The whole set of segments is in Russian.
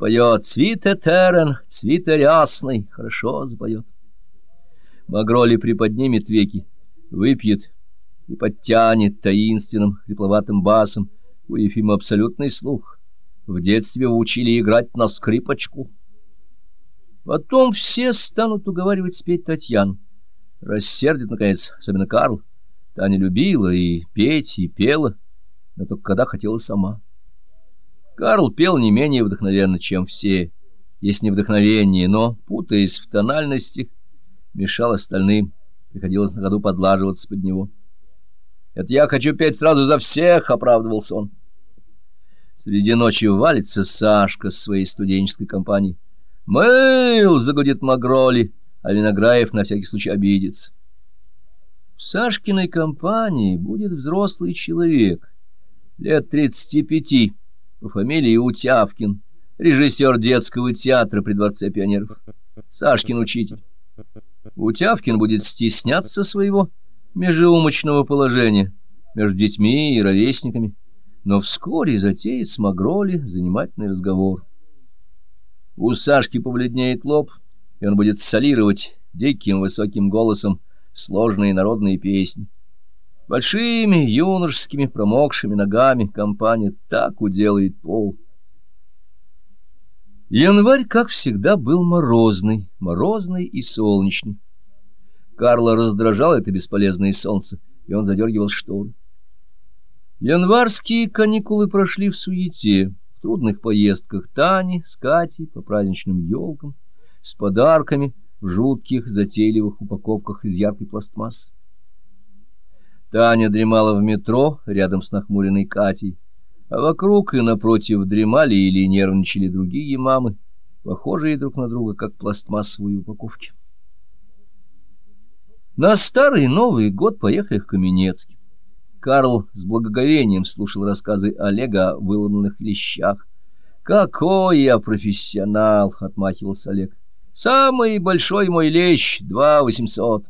Поет «Цвите терен, цвите рясный», хорошо запоет. Магроли приподнимет веки, выпьет и подтянет таинственным, хрипловатым басом. У Ефима абсолютный слух. В детстве учили играть на скрипочку. Потом все станут уговаривать спеть Татьяну. Рассердит, наконец, особенно Карл. Таня любила и петь, и пела, но только когда хотела сама. Карл пел не менее вдохновенно, чем все, если не вдохновение, но, путаясь в тональностях, мешал остальным, приходилось на ходу подлаживаться под него. «Это я хочу петь сразу за всех!» — оправдывался он. Среди ночи валится Сашка с своей студенческой компанией. «Мыл!» — загудит Магроли, а Винограев на всякий случай обидится. В Сашкиной компании будет взрослый человек, лет тридцати пяти, по фамилии Утявкин, режиссер детского театра при Дворце пионеров. Сашкин учитель. Утявкин будет стесняться своего межеумочного положения между детьми и ровесниками, но вскоре затеет с Магроли занимательный разговор. У Сашки побледнеет лоб, и он будет солировать диким высоким голосом сложные народные песни. Большими юношескими промокшими ногами компания так уделает пол. Январь, как всегда, был морозный, морозный и солнечный. Карла раздражало это бесполезное солнце, и он задергивал шторы. Январские каникулы прошли в суете, в трудных поездках Тани с Катей по праздничным елкам, с подарками в жутких затейливых упаковках из яркой пластмассы. Таня дремала в метро рядом с нахмуренной Катей, а вокруг и напротив дремали или нервничали другие мамы, похожие друг на друга, как пластмассовые упаковки. На старый Новый год поехали в Каменецкий. Карл с благоговением слушал рассказы Олега о выломанных лещах. «Какой я профессионал!» — отмахивался Олег. «Самый большой мой лещ — два восемьсот».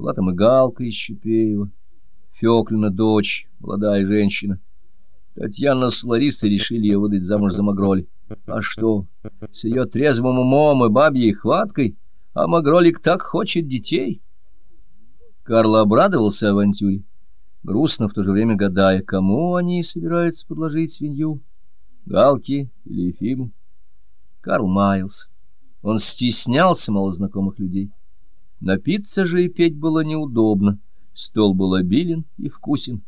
Была там и Галка из Щупеева, Феклина дочь, молодая женщина. Татьяна с Ларисой решили ее выдать замуж за Магроли. А что, с ее трезвым умом и бабьей хваткой? А Магролик так хочет детей. Карл обрадовался авантюре, грустно в то же время гадая, кому они собираются подложить свинью, Галки или Ефиму. Карл маялся. Он стеснялся малознакомых людей. Напиться же и петь было неудобно. Стол был обилен и вкусен.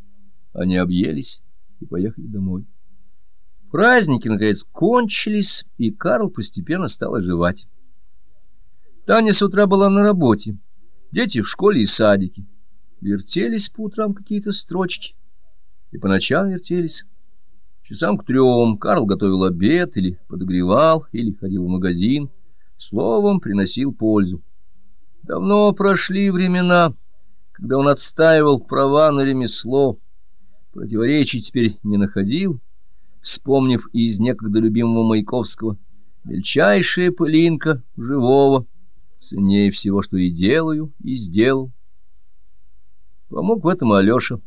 Они объелись и поехали домой. Праздники, наконец, кончились, и Карл постепенно стал оживать. Таня с утра была на работе, дети в школе и садике. Вертелись по утрам какие-то строчки, и по ночам вертелись. Часам к трем Карл готовил обед, или подогревал, или ходил в магазин, словом, приносил пользу. Давно прошли времена, когда он отстаивал права на ремесло, противоречий теперь не находил, вспомнив из некогда любимого Маяковского «Мельчайшая пылинка живого, ценнее всего, что и делаю, и сделал». Помог в этом Алеша.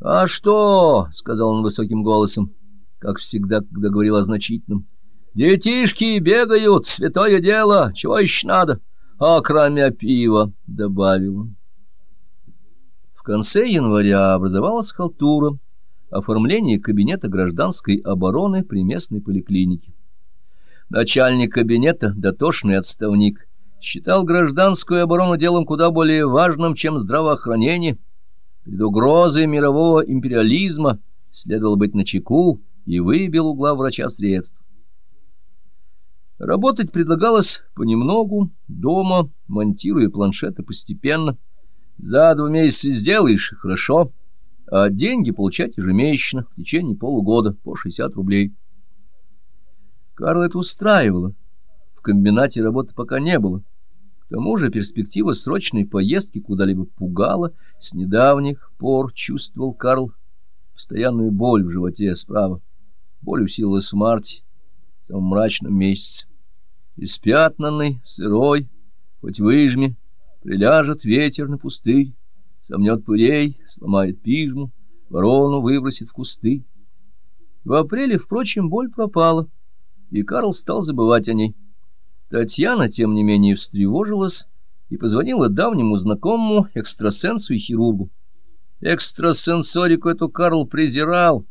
«А что?» — сказал он высоким голосом, как всегда, когда говорил о значительном. «Детишки бегают, святое дело, чего еще надо?» А кроме пива, — добавил он. В конце января образовалась халтура, оформление кабинета гражданской обороны при местной поликлинике. Начальник кабинета, дотошный отставник, считал гражданскую оборону делом куда более важным, чем здравоохранение. Перед угрозой мирового империализма следовало быть начеку и выбил угла врача средств. Работать предлагалось понемногу, дома, монтируя планшеты постепенно. За два месяца сделаешь — хорошо, а деньги получать ежемесячно, в течение полугода, по 60 рублей. Карл это устраивало. В комбинате работы пока не было. К тому же перспектива срочной поездки куда-либо пугала. С недавних пор чувствовал Карл постоянную боль в животе справа. Боль усилилась в марте в самом мрачном месяце. Испятнанный, сырой, хоть выжми, приляжет ветер на пустырь, сомнет пырей, сломает пижму, ворону выбросит в кусты. В апреле, впрочем, боль пропала, и Карл стал забывать о ней. Татьяна, тем не менее, встревожилась и позвонила давнему знакомому экстрасенсу и хирургу. Экстрасенсорику эту Карл презирал,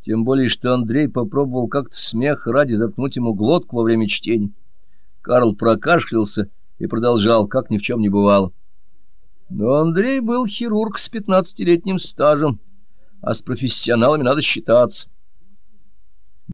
тем более, что Андрей попробовал как-то смех ради заткнуть ему глотку во время чтения. Карл прокашлялся и продолжал, как ни в чем не бывало. Но Андрей был хирург с пятнадцатилетним стажем, а с профессионалами надо считаться.